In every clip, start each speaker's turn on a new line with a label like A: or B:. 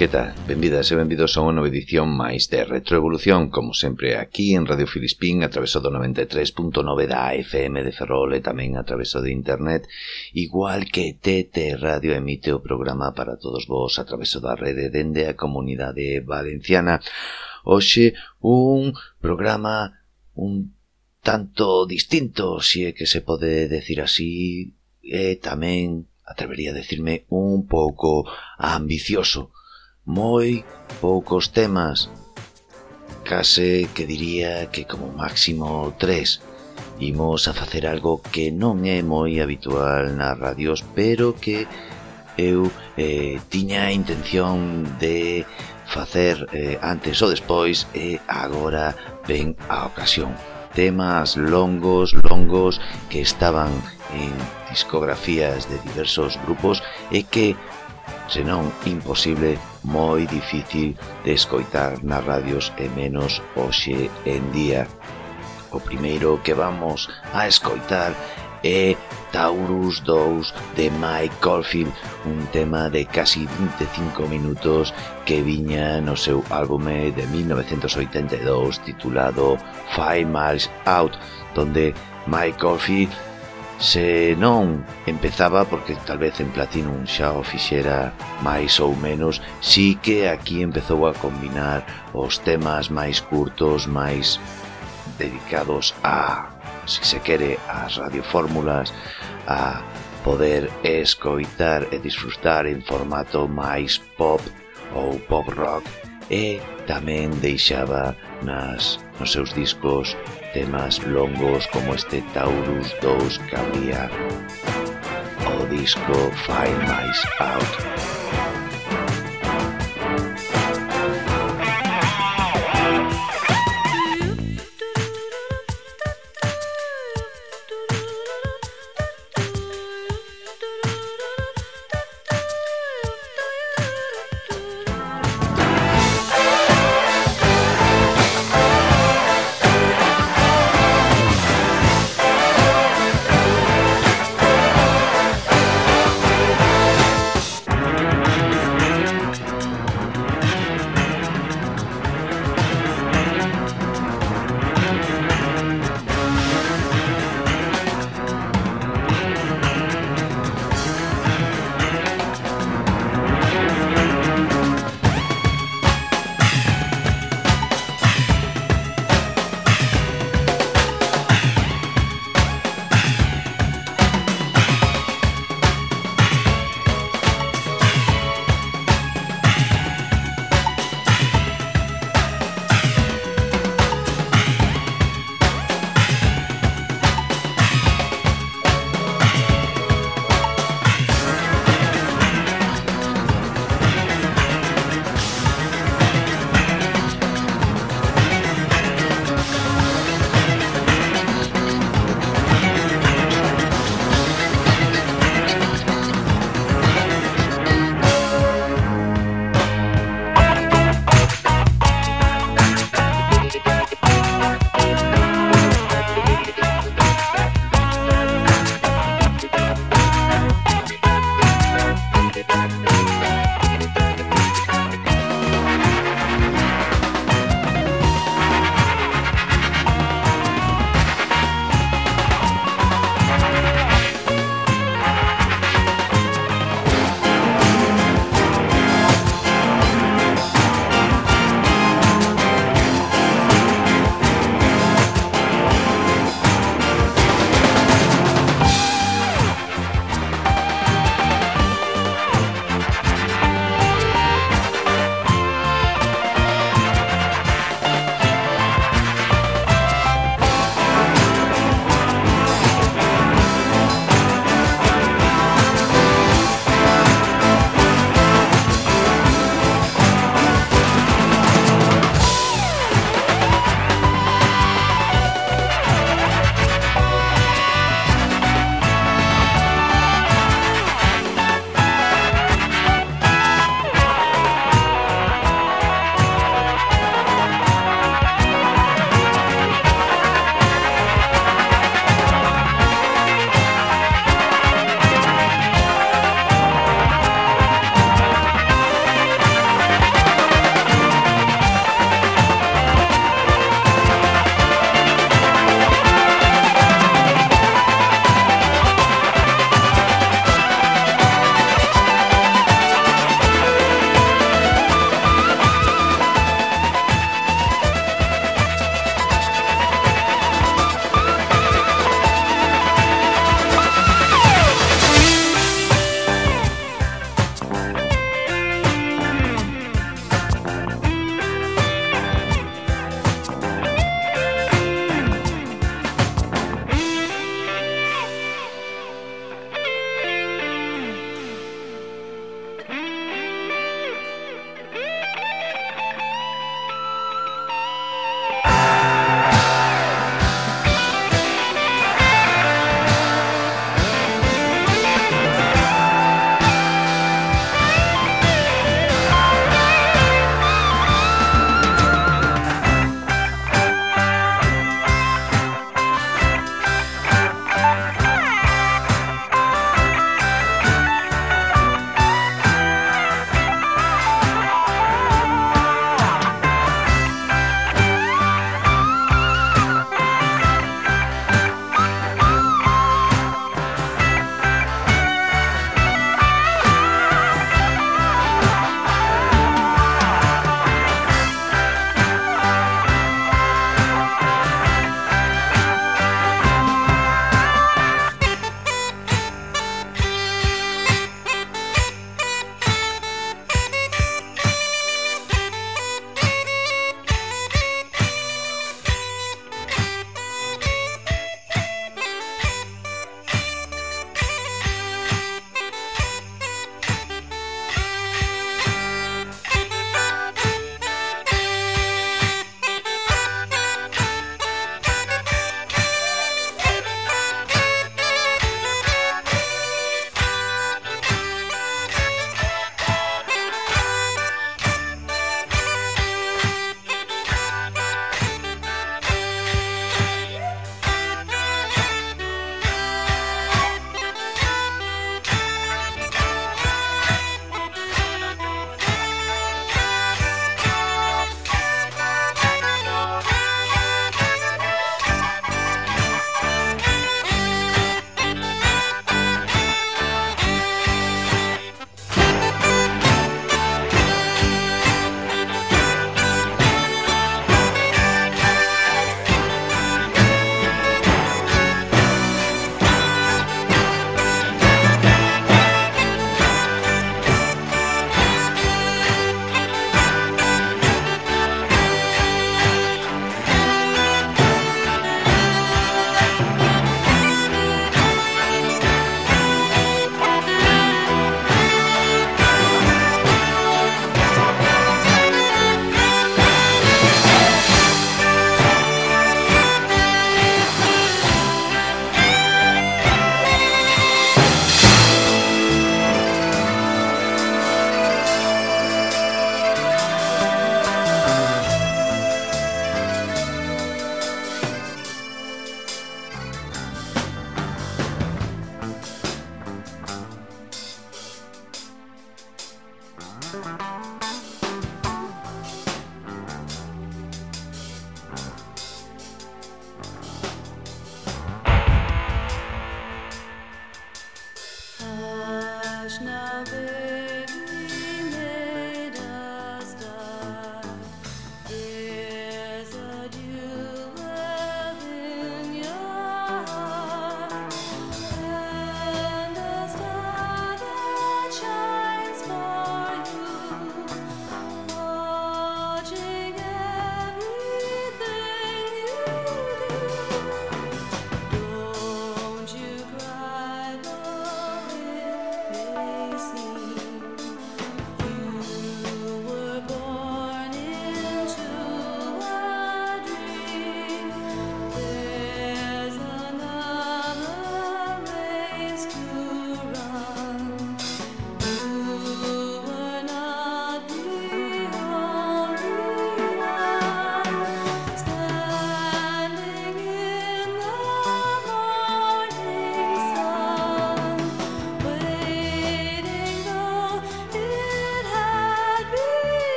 A: Que tal? Benvidas e benvidos a unha nova edición máis de Retroevolución, como sempre aquí en Radio Filispín, a través do 93.9 da FM de Ferrol e tamén a través de internet, igual que TT Radio emite o programa para todos vos a través da rede dende a comunidade valenciana. Hoxe un programa un tanto distinto, si é que se pode decir así, e tamén atrevería a decirme un pouco ambicioso, moi poucos temas, case que diría que como máximo tres. Imos a facer algo que non é moi habitual nas radios, pero que eu eh, tiña a intención de facer eh, antes ou despois e agora ven a ocasión temas longos, longos que estaban en discografías de diversos grupos e que, senón imposible, moi difícil de escoitar nas radios e menos hoxe en día. O primeiro que vamos a escoitar é Taurus 2 de Mike Caulfield, un tema de casi 25 minutos que viña no seu álbume de 1982 titulado Five Miles Out, donde Mike Caulfield Se non empezaba, porque tal vez en Platinum xa o fixera máis ou menos, si que aquí empezou a combinar os temas máis curtos, máis dedicados a, se se quere, as radiofórmulas, a poder escoitar e disfrutar en formato máis pop ou pop rock. E tamén deixaba nas, nos seus discos temas longos como este Taurus 2 que abría o disco Find Mice Out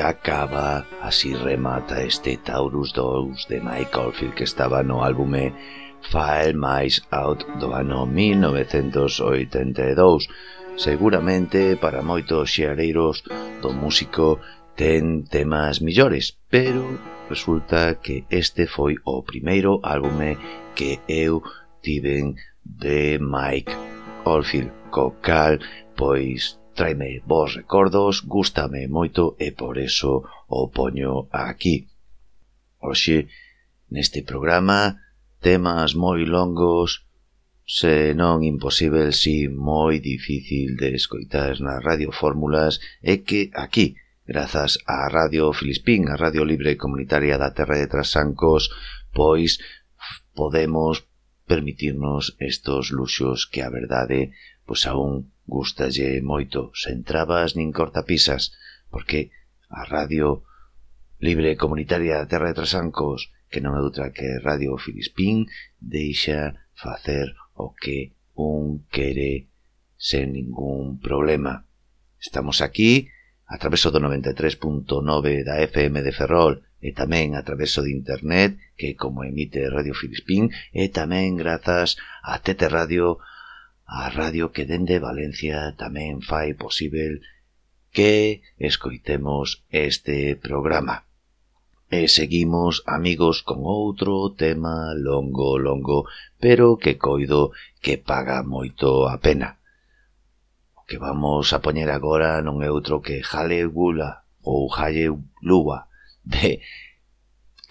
A: Acaba, así remata este Taurus 2 de Mike Oldfield que estaba no álbume File Mais Out do ano 1982. Seguramente para moitos xeareiros do músico ten temas millores, pero resulta que este foi o primeiro álbume que eu tiven de Mike Oldfield, co cal, pois traeme bons recordos, gústame moito e por eso o poño aquí. Oxe, neste programa, temas moi longos, se non imposible, si moi difícil de escoitar nas radiofórmulas, e que aquí, grazas á Radio Filispín, a Radio Libre Comunitaria da Terra de Trasancos, pois podemos permitirnos estos luxos que a verdade pois aún gustalle moito, sen trabas nin cortapisas, porque a radio libre comunitaria da Terra de Trasancos, que non é outra que Radio Filispín, deixa facer o que un quere sen ningún problema. Estamos aquí a traveso do 93.9 da FM de Ferrol e tamén a traveso de internet que como emite Radio Filispín e tamén grazas a Tete Radio Filispín a radio que dende Valencia tamén fai posible que escoitemos este programa. E seguimos, amigos, con outro tema longo, longo, pero que coido que paga moito a pena. O que vamos a poñer agora non é outro que Jale Gula ou Jale Lua de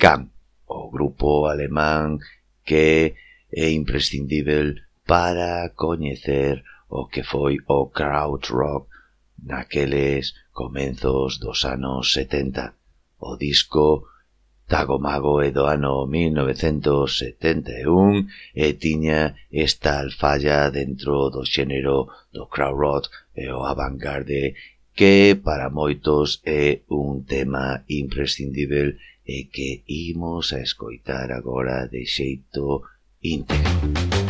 A: Can, o grupo alemán que é imprescindível para coñecer o que foi o krautrock naqueles comenzos dos anos 70. O disco Tagomago é do ano 1971 e tiña esta alfalla dentro do xénero do krautrock e o avantgarde que para moitos é un tema imprescindível e que imos a escoitar agora de xeito íntegro.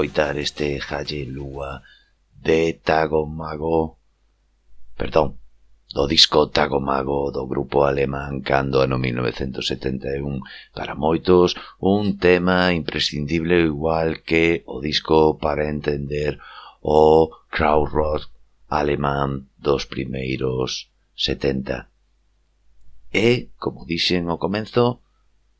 A: escoitar este Jalle Lúa de Tagomago, perdón, do disco Tagomago do grupo alemán cando ano 1971 para moitos un tema imprescindible igual que o disco para entender o krautrock alemán dos primeiros 70. E, como dixen ao comenzo,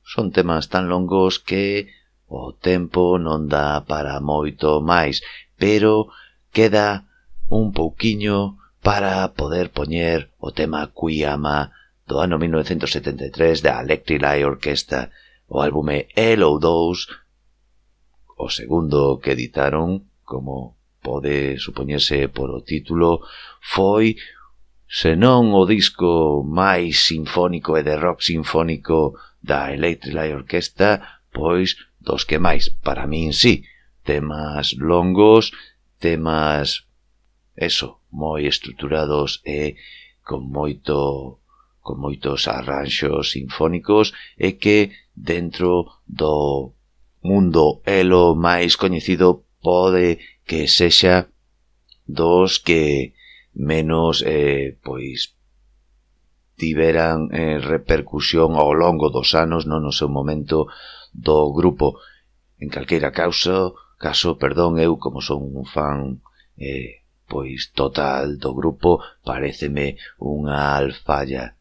A: son temas tan longos que O tempo non dá para moito máis, pero queda un pouquiño para poder poñer o tema Cuiama do ano 1973 da Electric Light Orchestra, o álbume Hello 2, o segundo que editaron, como pode supoñerse por o título, foi senón o disco máis sinfónico e de rock sinfónico da Electric Light Orchestra, pois dos que máis, para min sí, temas longos, temas, eso, moi estruturados e con moito con moitos arranxos sinfónicos e que dentro do mundo elo máis coñecido pode que sexa dos que menos eh, pois tiveran eh, repercusión ao longo dos anos, non no seu momento do grupo. En calqueira causa, caso, perdón, eu como son un fan eh, pois total do grupo, pareceme unha alfalla.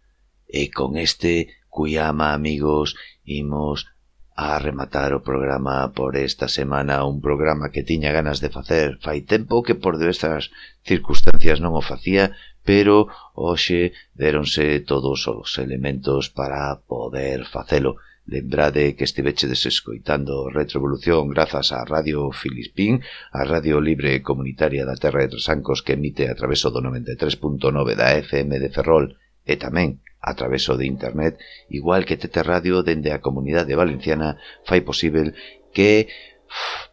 A: E con este Cuyama, amigos, imos a rematar o programa por esta semana, un programa que tiña ganas de facer fai tempo que por destas circunstancias non o facía, pero hoxe deronse todos os elementos para poder facelo. Lembrade que estivechedes escoitando Retrovolución grazas á Radio Filispín, a radio libre comunitaria da Terra de Trasancos que emite a traveso do 93.9 da FM de Ferrol e tamén a traveso de internet, igual que Tete Radio dende a comunidade valenciana fai posible que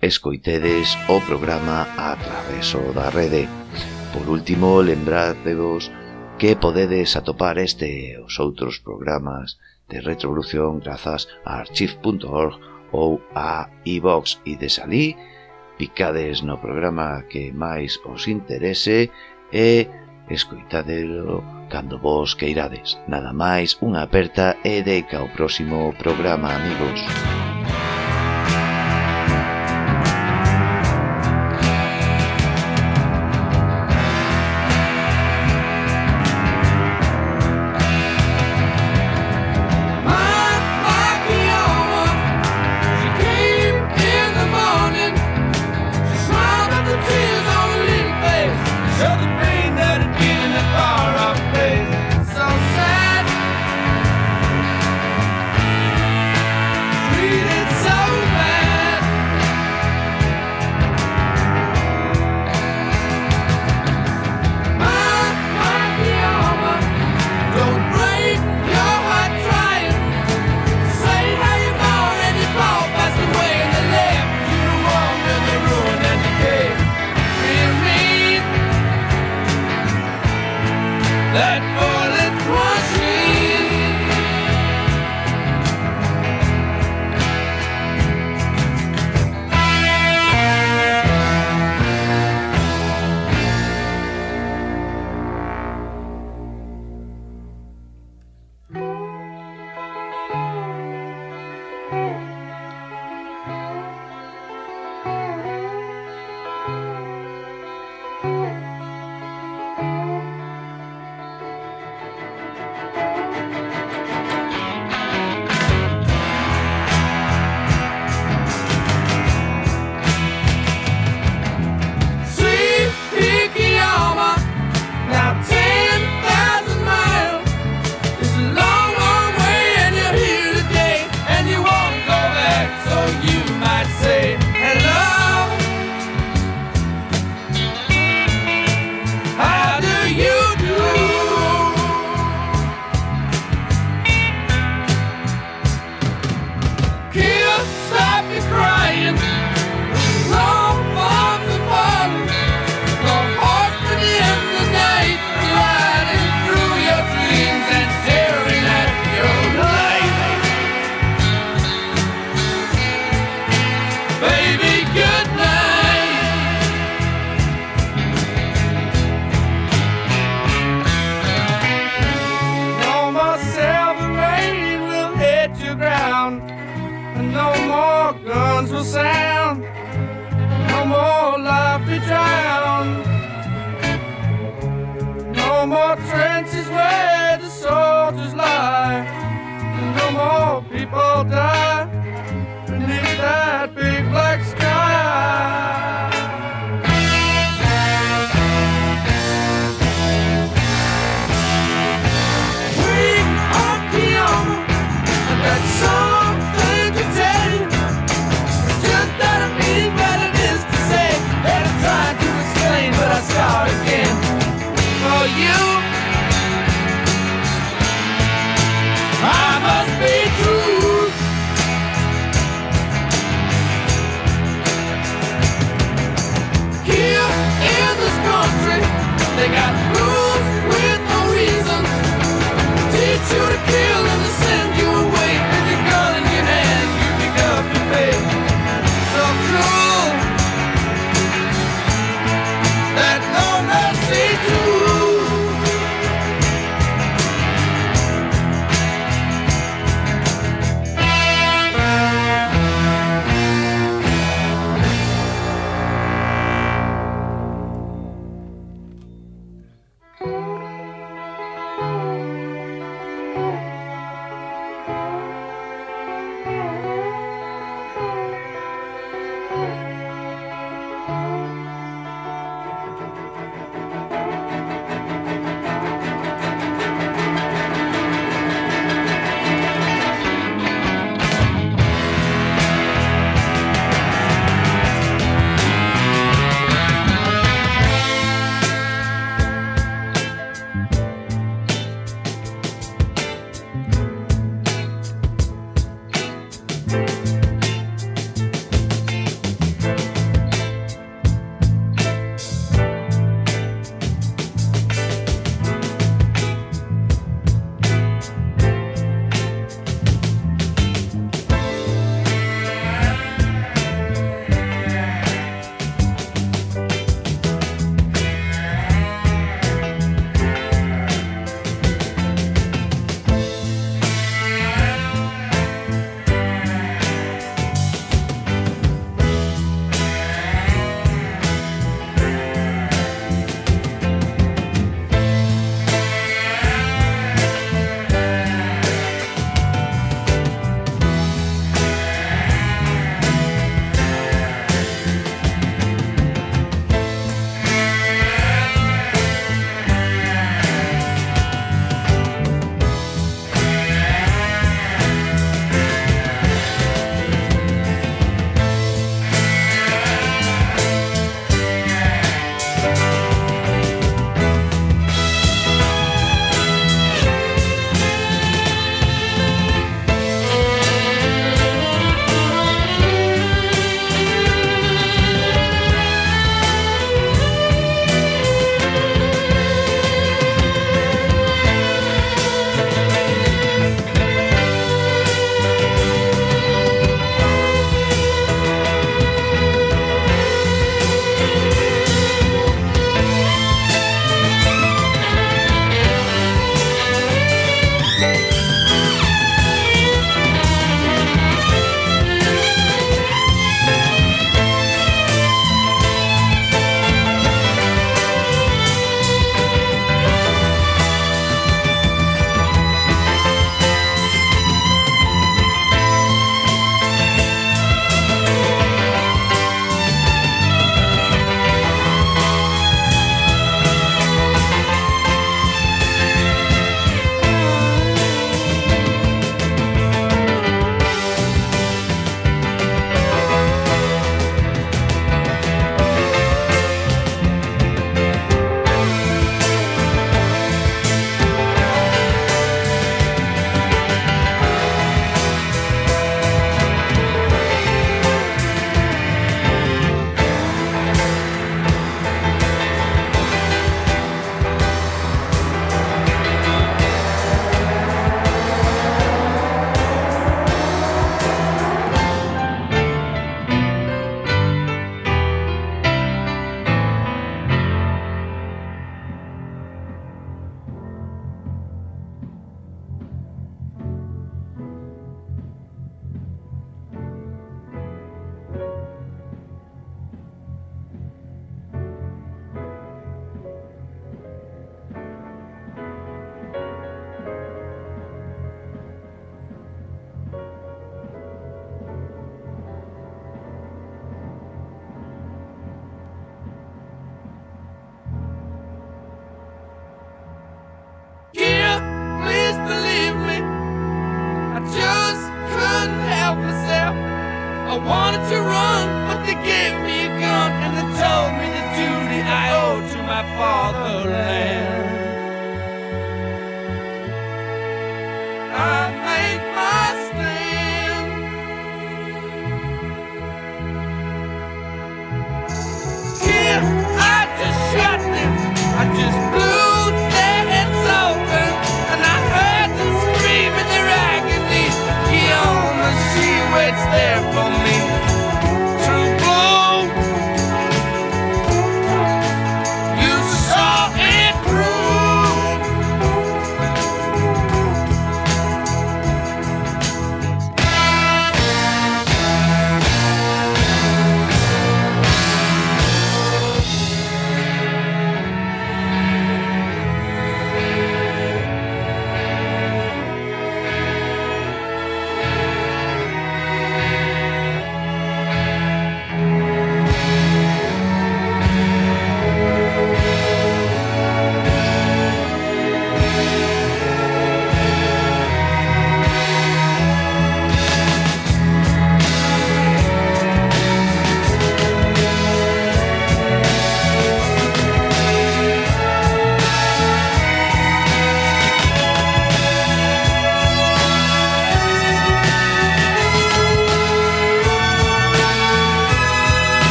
A: escoitedes o programa a traveso da rede. Por último, lembradevos que podedes atopar este e os outros programas de retrovolución grazas a archive.org ou a iVox e desalí picades no programa que máis os interese e escoitadelo cando vos queirades. Nada máis, unha aperta e deca ao próximo programa, amigos.